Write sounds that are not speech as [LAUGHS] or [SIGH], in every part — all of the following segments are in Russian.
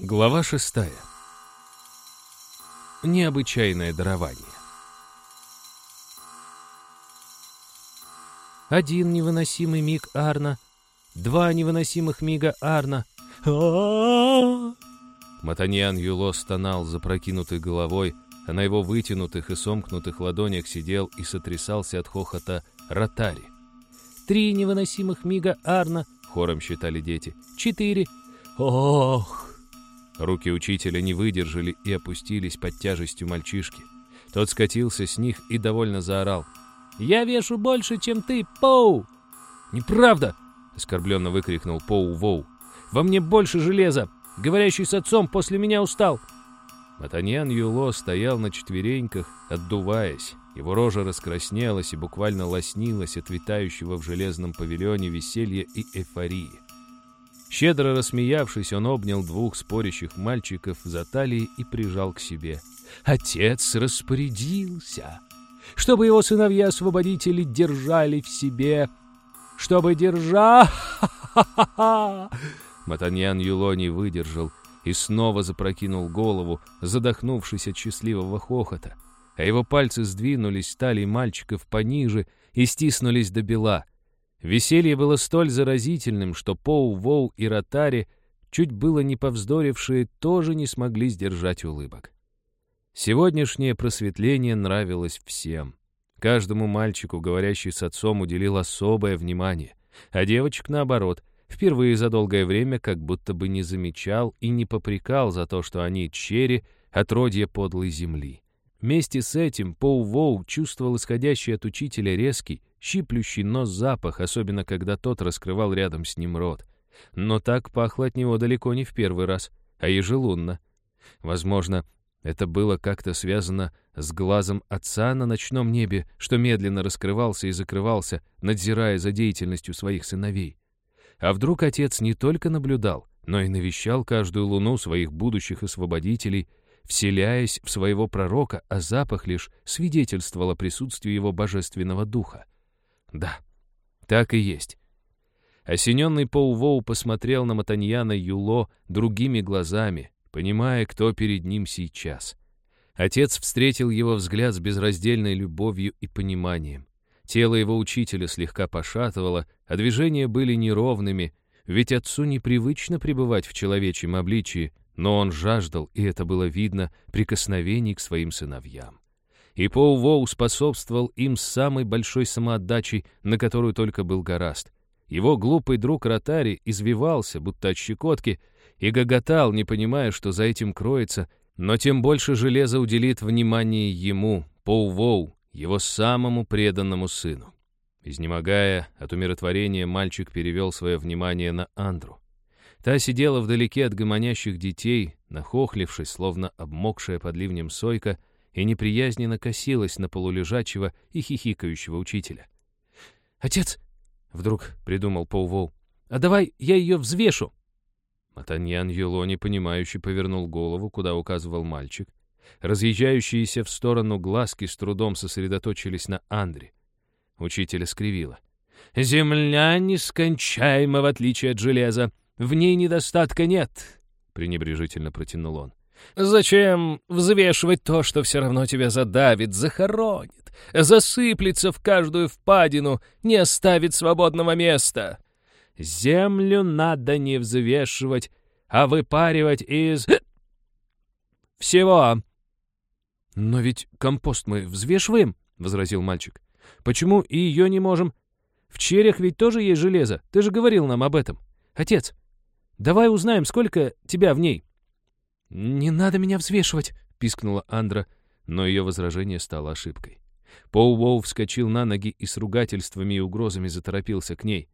Глава шестая. Необычайное дарование. Один невыносимый миг Арна, два невыносимых мига Арна. а Матаньян Юло стонал запрокинутой головой, а на его вытянутых и сомкнутых ладонях сидел и сотрясался от хохота ротари. Три невыносимых мига Арна, Хором считали дети. четыре. Ох! Руки учителя не выдержали и опустились под тяжестью мальчишки. Тот скатился с них и довольно заорал. Я вешу больше, чем ты, Поу! «Неправда!» — оскорбленно выкрикнул Поу-Воу. Во мне больше железа! Говорящий с отцом после меня устал!» Матаньян Юло стоял на четвереньках, отдуваясь. Его рожа раскраснелась и буквально лоснилась от витающего в железном павильоне веселья и эйфории. Щедро рассмеявшись, он обнял двух спорящих мальчиков за талии и прижал к себе. Отец распорядился, чтобы его сыновья-освободители держали в себе, чтобы держа... [LAUGHS] Матаньян Юло не выдержал и снова запрокинул голову, задохнувшись от счастливого хохота, а его пальцы сдвинулись с талии мальчиков пониже и стиснулись до бела. Веселье было столь заразительным, что Поу, Воу и Ротари, чуть было не повздорившие, тоже не смогли сдержать улыбок. Сегодняшнее просветление нравилось всем. Каждому мальчику, говорящий с отцом, уделил особое внимание, а девочек, наоборот, впервые за долгое время как будто бы не замечал и не попрекал за то, что они черри, отродье подлой земли. Вместе с этим Поу-Воу чувствовал исходящий от учителя резкий, щиплющий нос запах, особенно когда тот раскрывал рядом с ним рот. Но так пахло от него далеко не в первый раз, а ежелунно. Возможно, это было как-то связано с глазом отца на ночном небе, что медленно раскрывался и закрывался, надзирая за деятельностью своих сыновей. А вдруг отец не только наблюдал, но и навещал каждую луну своих будущих освободителей, вселяясь в своего пророка, а запах лишь свидетельствовал о присутствии его божественного духа. Да, так и есть. Осененный Поу-Воу посмотрел на Матаньяна Юло другими глазами, понимая, кто перед ним сейчас. Отец встретил его взгляд с безраздельной любовью и пониманием. Тело его учителя слегка пошатывало, а движения были неровными, ведь отцу непривычно пребывать в человечьем обличии, но он жаждал, и это было видно, прикосновений к своим сыновьям. И Поу-Воу способствовал им с самой большой самоотдачей, на которую только был гораст. Его глупый друг Ротари извивался, будто от щекотки, и гоготал, не понимая, что за этим кроется, но тем больше железа уделит внимание ему, Поу-Воу, его самому преданному сыну. Изнемогая от умиротворения, мальчик перевел свое внимание на Андру. Та сидела вдалеке от гомонящих детей, нахохлившись, словно обмокшая под ливнем сойка, и неприязненно косилась на полулежачего и хихикающего учителя. «Отец!» — вдруг придумал Поувол. «А давай я ее взвешу!» Матаньян Юло непонимающе повернул голову, куда указывал мальчик. Разъезжающиеся в сторону глазки с трудом сосредоточились на Андре. Учителя скривила. «Земля нескончаема, в отличие от железа. В ней недостатка нет», — пренебрежительно протянул он. «Зачем взвешивать то, что все равно тебя задавит, захоронит, засыплется в каждую впадину, не оставит свободного места? Землю надо не взвешивать, а выпаривать из... [CLEARS THROAT] всего». «Но ведь компост мы взвешиваем», — возразил мальчик. «Почему и ее не можем? В черях ведь тоже есть железо, ты же говорил нам об этом. Отец, давай узнаем, сколько тебя в ней». «Не надо меня взвешивать», — пискнула Андра, но ее возражение стало ошибкой. Поу-Воу вскочил на ноги и с ругательствами и угрозами заторопился к ней.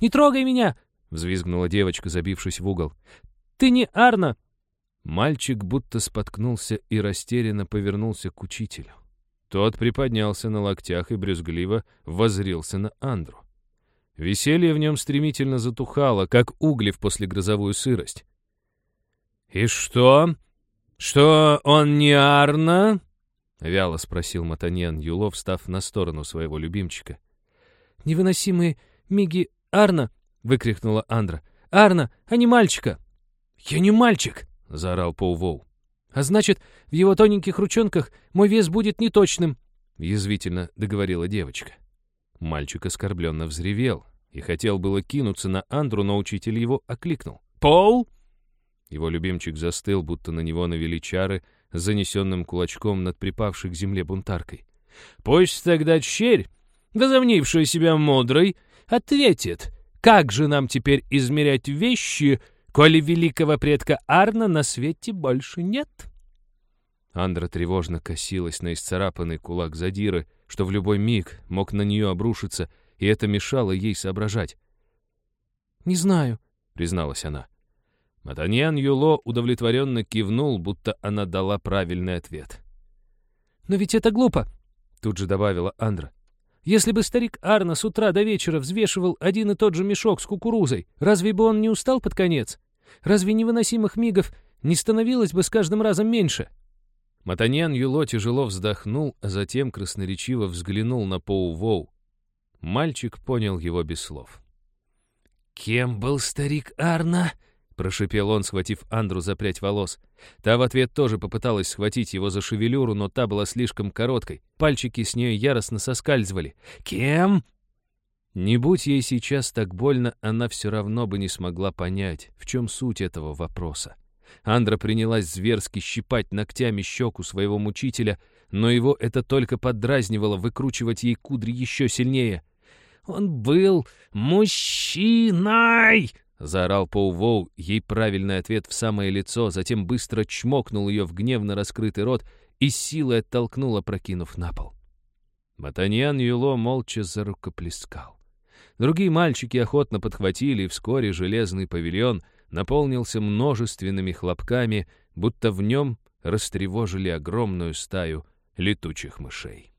«Не трогай меня!» — взвизгнула девочка, забившись в угол. «Ты не Арна!» Мальчик будто споткнулся и растерянно повернулся к учителю. Тот приподнялся на локтях и брюзгливо возрился на Андру. Веселье в нем стремительно затухало, как угли в послегрозовую сырость. «И что? Что он не Арна?» — вяло спросил Матаньян Юлов, встав на сторону своего любимчика. «Невыносимые миги Арна!» — выкрикнула Андра. «Арна, а не мальчика!» «Я не мальчик!» — заорал Паувоу. «А значит, в его тоненьких ручонках мой вес будет неточным», — язвительно договорила девочка. Мальчик оскорбленно взревел и хотел было кинуться на Андру, но учитель его окликнул. «Пол!» Его любимчик застыл, будто на него навели чары занесенным кулачком над припавшей к земле бунтаркой. «Пусть тогда черь, возомнившая себя мудрой, ответит, как же нам теперь измерять вещи, коли великого предка Арна на свете больше нет?» Андра тревожно косилась на исцарапанный кулак задиры, что в любой миг мог на нее обрушиться, и это мешало ей соображать. «Не знаю», — призналась она. Матаньян Юло удовлетворенно кивнул, будто она дала правильный ответ. «Но ведь это глупо», — тут же добавила Андра. «Если бы старик Арна с утра до вечера взвешивал один и тот же мешок с кукурузой, разве бы он не устал под конец? Разве невыносимых мигов не становилось бы с каждым разом меньше?» Матаньян Юло тяжело вздохнул, а затем красноречиво взглянул на Поу-Воу. Мальчик понял его без слов. «Кем был старик Арна?» Прошипел он, схватив Андру за прядь волос. Та в ответ тоже попыталась схватить его за шевелюру, но та была слишком короткой. Пальчики с нее яростно соскальзывали. «Кем?» Не будь ей сейчас так больно, она все равно бы не смогла понять, в чем суть этого вопроса. Андра принялась зверски щипать ногтями щеку своего мучителя, но его это только поддразнивало выкручивать ей кудри еще сильнее. «Он был мужчиной!» Заорал Поу-Воу ей правильный ответ в самое лицо, затем быстро чмокнул ее в гневно раскрытый рот и силой оттолкнул, опрокинув на пол. Матаньян Юло молча зарукоплескал. Другие мальчики охотно подхватили, и вскоре железный павильон наполнился множественными хлопками, будто в нем растревожили огромную стаю летучих мышей.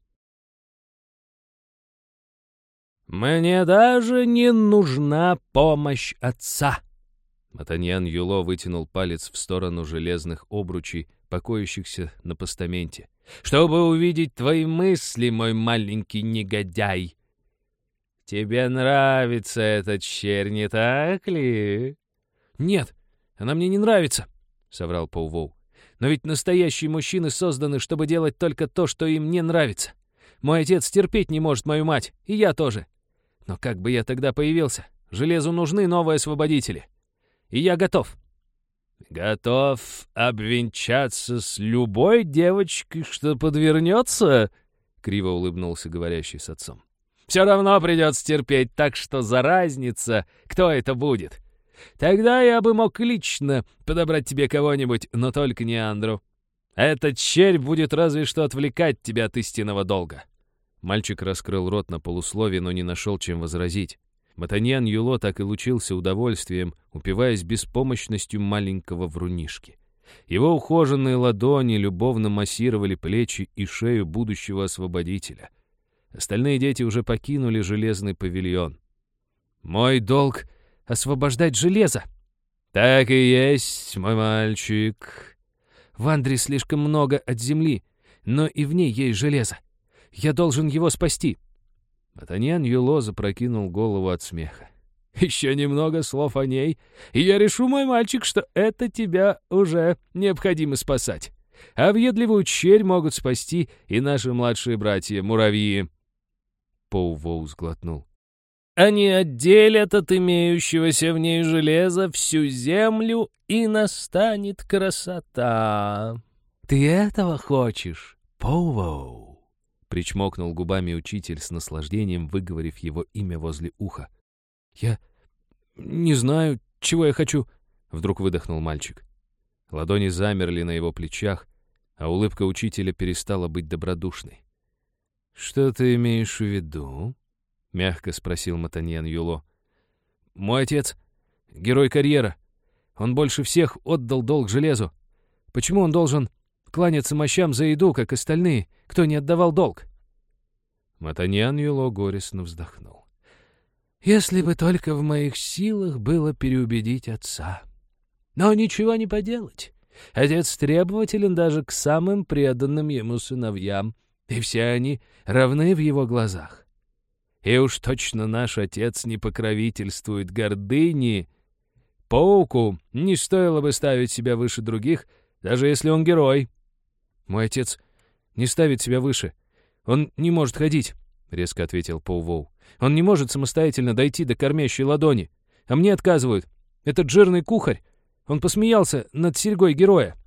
«Мне даже не нужна помощь отца!» Матаньян Юло вытянул палец в сторону железных обручей, покоящихся на постаменте. «Чтобы увидеть твои мысли, мой маленький негодяй!» «Тебе нравится этот черь, не так ли?» «Нет, она мне не нравится», — соврал Паувоу. «Но ведь настоящие мужчины созданы, чтобы делать только то, что им не нравится. Мой отец терпеть не может мою мать, и я тоже. Но как бы я тогда появился? Железу нужны новые освободители. И я готов. Готов обвенчаться с любой девочкой, что подвернется? Криво улыбнулся говорящий с отцом. Все равно придется терпеть, так что за разница, кто это будет. Тогда я бы мог лично подобрать тебе кого-нибудь, но только не Андру. Этот червь будет разве что отвлекать тебя от истинного долга. Мальчик раскрыл рот на полусловие, но не нашел, чем возразить. Матаньян Юло так и лучился удовольствием, упиваясь беспомощностью маленького врунишки. Его ухоженные ладони любовно массировали плечи и шею будущего освободителя. Остальные дети уже покинули железный павильон. «Мой долг — освобождать железо!» «Так и есть, мой мальчик!» «В Андре слишком много от земли, но и в ней есть железо. Я должен его спасти!» Атаньян Юло запрокинул голову от смеха. «Еще немного слов о ней, и я решу, мой мальчик, что это тебя уже необходимо спасать. А въедливую черь могут спасти и наши младшие братья-муравьи». Поу-Воу сглотнул. «Они отделят от имеющегося в ней железа всю землю, и настанет красота. Ты этого хочешь, Поу-Воу?» Причмокнул губами учитель с наслаждением, выговорив его имя возле уха. «Я не знаю, чего я хочу», — вдруг выдохнул мальчик. Ладони замерли на его плечах, а улыбка учителя перестала быть добродушной. «Что ты имеешь в виду?» — мягко спросил Матаньян Юло. «Мой отец — герой карьера. Он больше всех отдал долг железу. Почему он должен кланяться мощам за еду, как остальные, кто не отдавал долг. Матаньян Юло горестно вздохнул. «Если бы только в моих силах было переубедить отца. Но ничего не поделать. Отец требователен даже к самым преданным ему сыновьям, и все они равны в его глазах. И уж точно наш отец не покровительствует гордыне, Пауку не стоило бы ставить себя выше других, даже если он герой. Мой отец не ставит себя выше. Он не может ходить, — резко ответил Паувоу. Он не может самостоятельно дойти до кормящей ладони. А мне отказывают. Этот жирный кухарь. Он посмеялся над серьгой героя.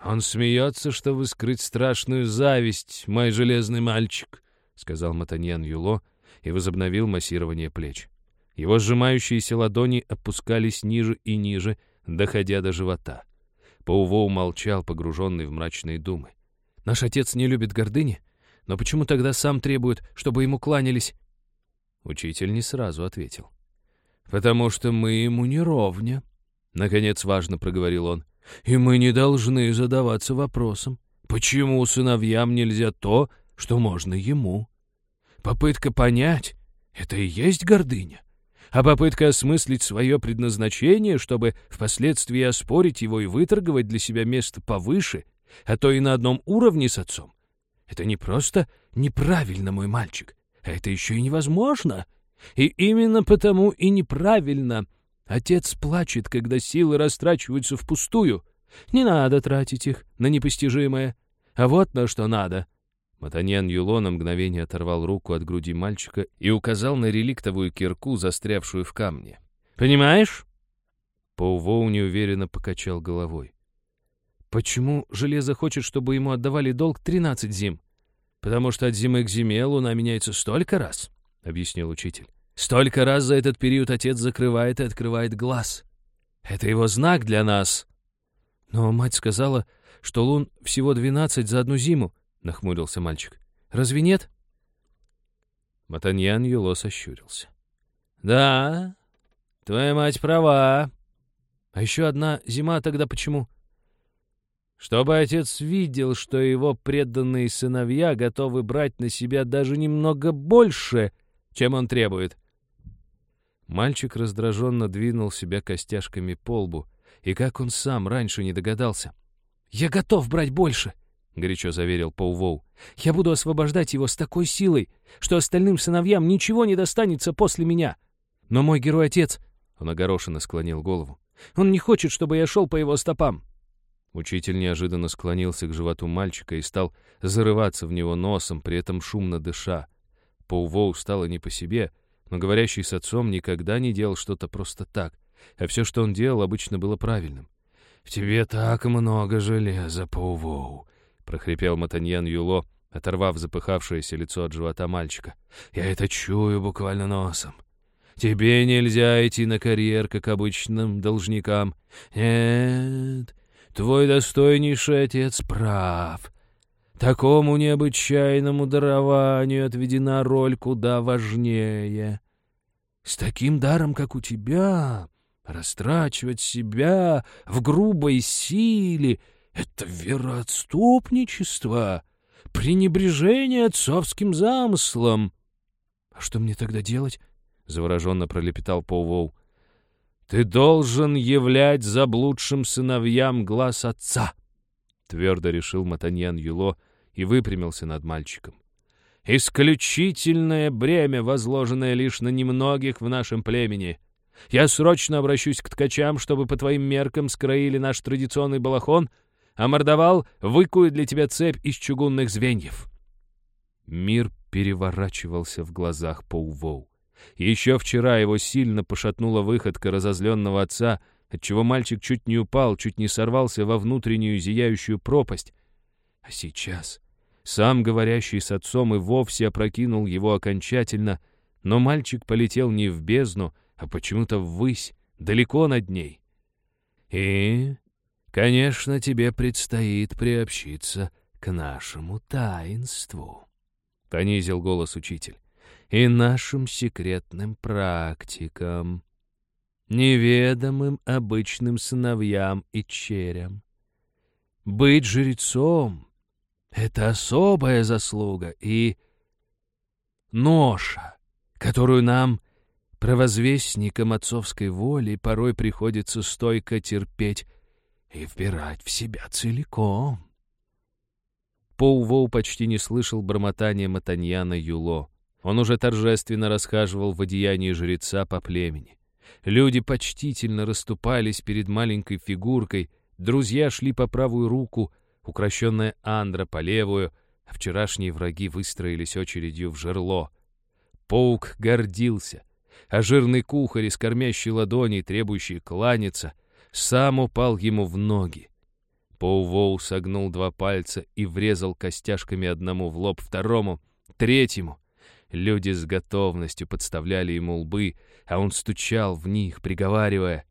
«Он смеется, чтобы скрыть страшную зависть, мой железный мальчик», — сказал Матаньян Юло и возобновил массирование плеч. Его сжимающиеся ладони опускались ниже и ниже, доходя до живота. Паувоу молчал, погруженный в мрачные думы. «Наш отец не любит гордыни, но почему тогда сам требует, чтобы ему кланялись?» Учитель не сразу ответил. «Потому что мы ему не ровня», — наконец важно проговорил он. «И мы не должны задаваться вопросом, почему сыновьям нельзя то, что можно ему. Попытка понять — это и есть гордыня а попытка осмыслить свое предназначение, чтобы впоследствии оспорить его и выторговать для себя место повыше, а то и на одном уровне с отцом. Это не просто неправильно, мой мальчик, а это еще и невозможно. И именно потому и неправильно. Отец плачет, когда силы растрачиваются впустую. Не надо тратить их на непостижимое. А вот на что надо — Матаньян Юло на мгновение оторвал руку от груди мальчика и указал на реликтовую кирку, застрявшую в камне. «Понимаешь?» Паувоу неуверенно покачал головой. «Почему железо хочет, чтобы ему отдавали долг 13 зим?» «Потому что от зимы к зиме луна меняется столько раз», — объяснил учитель. «Столько раз за этот период отец закрывает и открывает глаз. Это его знак для нас». Но мать сказала, что лун всего 12 за одну зиму, — нахмурился мальчик. «Разве нет?» Матаньян Юло сощурился. «Да, твоя мать права. А еще одна зима тогда почему?» «Чтобы отец видел, что его преданные сыновья готовы брать на себя даже немного больше, чем он требует». Мальчик раздраженно двинул себя костяшками по лбу, и как он сам раньше не догадался. «Я готов брать больше!» — горячо заверил Паувоу. «Я буду освобождать его с такой силой, что остальным сыновьям ничего не достанется после меня. Но мой герой-отец...» — он огорошенно склонил голову. «Он не хочет, чтобы я шел по его стопам». Учитель неожиданно склонился к животу мальчика и стал зарываться в него носом, при этом шумно дыша. Паувоу стало не по себе, но говорящий с отцом никогда не делал что-то просто так, а все, что он делал, обычно было правильным. «В тебе так много железа, Паувоу!» Прохрипел Матаньян Юло, оторвав запыхавшееся лицо от живота мальчика. «Я это чую буквально носом. Тебе нельзя идти на карьер, как обычным должникам. Нет, твой достойнейший отец прав. Такому необычайному дарованию отведена роль куда важнее. С таким даром, как у тебя, растрачивать себя в грубой силе — это вероотступничество, пренебрежение отцовским замыслом. — А что мне тогда делать? — завороженно пролепетал Паувоу. — Ты должен являть заблудшим сыновьям глаз отца, — твердо решил Матаньян Юло и выпрямился над мальчиком. Исключительное бремя, возложенное лишь на немногих в нашем племени. Я срочно обращусь к ткачам, чтобы по твоим меркам скроили наш традиционный балахон — а мордовал выкует для тебя цепь из чугунных звеньев». Мир переворачивался в глазах Паувоу. Еще вчера его сильно пошатнула выходка разозленного отца, отчего мальчик чуть не упал, чуть не сорвался во внутреннюю зияющую пропасть. А сейчас сам говорящий с отцом и вовсе опрокинул его окончательно, но мальчик полетел не в бездну, а почему-то ввысь, далеко над ней. И Конечно, тебе предстоит приобщиться к нашему таинству, — понизил голос учитель, — и нашим секретным практикам, неведомым обычным сыновьям и черям. Быть жрецом — это особая заслуга и ноша, которую нам, провозвестникам отцовской воли, порой приходится стойко терпеть и вбирать в себя целиком. Поу-Воу почти не слышал бормотания Матаньяна Юло. Он уже торжественно расхаживал в одеянии жреца по племени. Люди почтительно расступались перед маленькой фигуркой, друзья шли по правую руку, укращенная Андра по левую, а вчерашние враги выстроились очередью в жерло. Паук гордился, а жирный кухарь из кормящей ладони, требующий кланяться, сам упал ему в ноги. Поувоу согнул два пальца и врезал костяшками одному в лоб, второму, третьему. Люди с готовностью подставляли ему лбы, а он стучал в них, приговаривая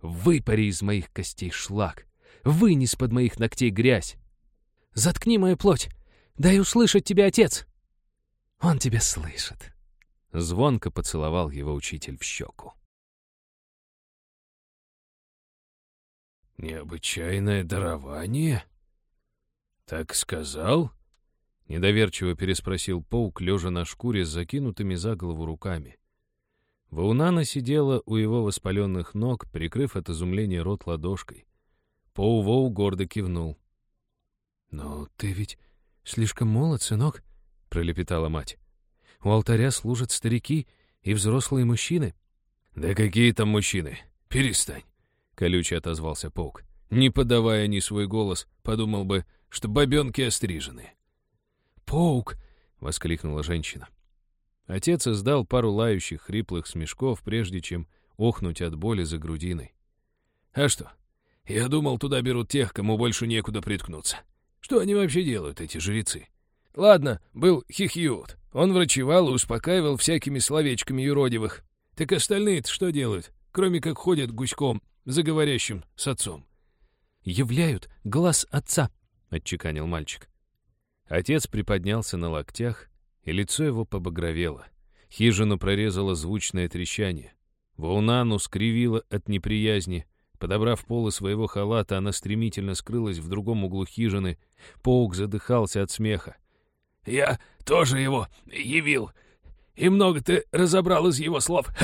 «Выпари из моих костей шлак! Вынес под моих ногтей грязь!» «Заткни мою плоть! Дай услышать тебе, отец!» «Он тебя слышит!» Звонко поцеловал его учитель в щеку. «Необычайное дарование?» «Так сказал?» — недоверчиво переспросил паук, лежа на шкуре с закинутыми за голову руками. Ваунана сидела у его воспаленных ног, прикрыв от изумления рот ладошкой. Поувоу гордо кивнул. «Но ты ведь слишком молод, сынок», — пролепетала мать. «У алтаря служат старики и взрослые мужчины». «Да какие там мужчины? Перестань колюче отозвался паук. Не подавая ни свой голос, подумал бы, что бабенки острижены. «Паук!» — воскликнула женщина. Отец издал пару лающих, хриплых смешков, прежде чем охнуть от боли за грудиной. «А что? Я думал, туда берут тех, кому больше некуда приткнуться. Что они вообще делают, эти жрецы? Ладно, был Хихьют. Он врачевал и успокаивал всякими словечками юродивых. Так остальные-то что делают, кроме как ходят гуськом за говорящим с отцом. «Являют глаз отца», — отчеканил мальчик. Отец приподнялся на локтях, и лицо его побагровело. Хижину прорезало звучное трещание. Ваунану скривило от неприязни. Подобрав полы своего халата, она стремительно скрылась в другом углу хижины. Паук задыхался от смеха. «Я тоже его явил и много ты разобрал из его слов. [LAUGHS]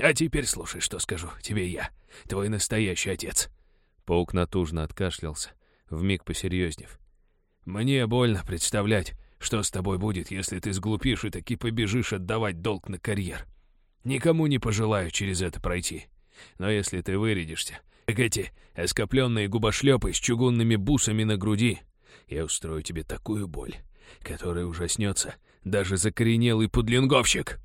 А теперь слушай, что скажу тебе я, твой настоящий отец». Паук натужно откашлялся, вмиг посерьезнев. «Мне больно представлять, что с тобой будет, если ты сглупишь и таки побежишь отдавать долг на карьер. Никому не пожелаю через это пройти. Но если ты вырядишься, как эти оскопленные губошлепы с чугунными бусами на груди, я устрою тебе такую боль, которая ужаснется даже закоренелый пудлинговщик!»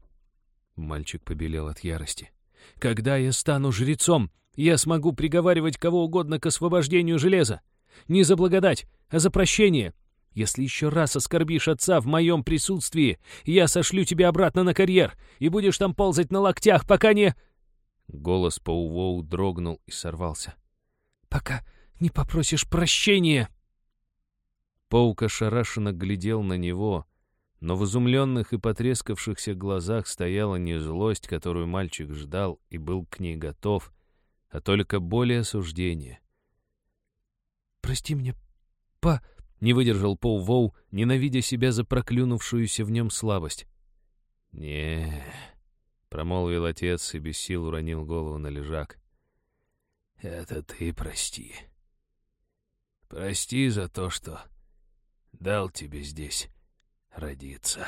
Мальчик побелел от ярости. «Когда я стану жрецом, я смогу приговаривать кого угодно к освобождению железа. Не за благодать, а за прощение. Если еще раз оскорбишь отца в моем присутствии, я сошлю тебя обратно на карьер, и будешь там ползать на локтях, пока не...» Голос Паувоу дрогнул и сорвался. «Пока не попросишь прощения!» Паук ошарашенно глядел на него, но в изумленных и потрескавшихся глазах стояла не злость, которую мальчик ждал и был к ней готов, а только более осуждение. «Прости меня, па...» — не выдержал Пол Воу, ненавидя себя за проклюнувшуюся в нем слабость. не промолвил отец и без сил уронил голову на лежак. «Это ты прости. Прости за то, что дал тебе здесь родиться.